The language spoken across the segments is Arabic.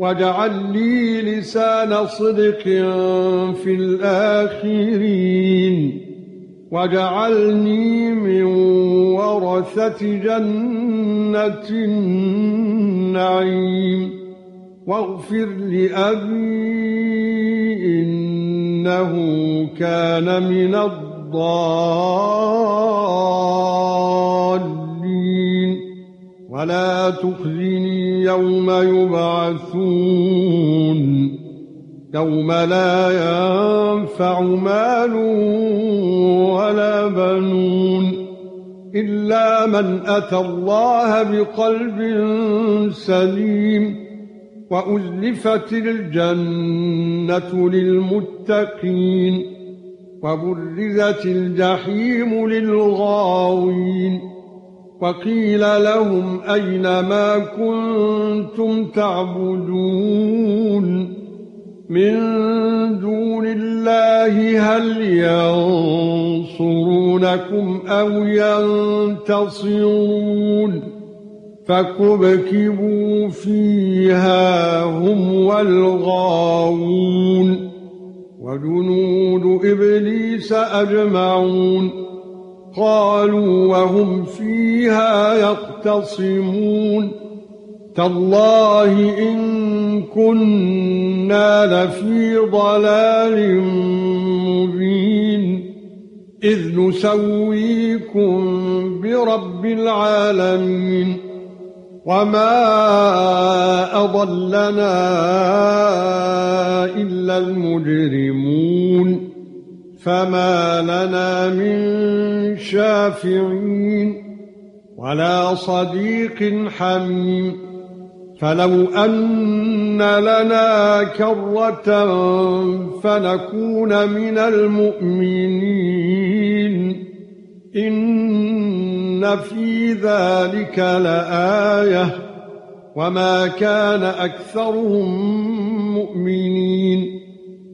واجعل لي لسان صدق في الآخرين. واجعلني من ورثة جنة النعيم. واغفر لأبي إنه كان من الضالين. ولا تخزني يوم يبعثون. يوم لا ينفع مال ولا بنون إلا من أتى الله بقلب سليم وأزلفت الجنة للمتقين وبرزت الجحيم للغاوين وقيل لهم أين ما كنتم تعبدون من دون الله هل ينصرونكم أو ينتصرون فكبكبوا فيها هم والغاوون وجنود إبليس أجمعون قالوا وهم فيها يختصمون تالله إن كنا لفي ضلال مبين. إذ نسويكم برب العالمين. وما أضلنا إلا المجرمون. فما لنا من شافعين ولا صديق حميم. فلو أن لنا كرة فنكون من المؤمنين. إن في ذلك لآية. وما كان أكثرهم مؤمنين.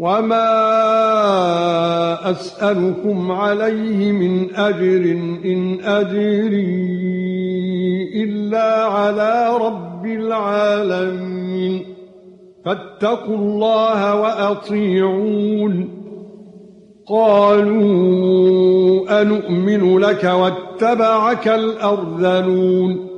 وما اسالكم عليه من اجر ان اجري الا على رب العالمين فاتقوا الله واطيعون قالوا انؤمن لك واتبعك الارذلون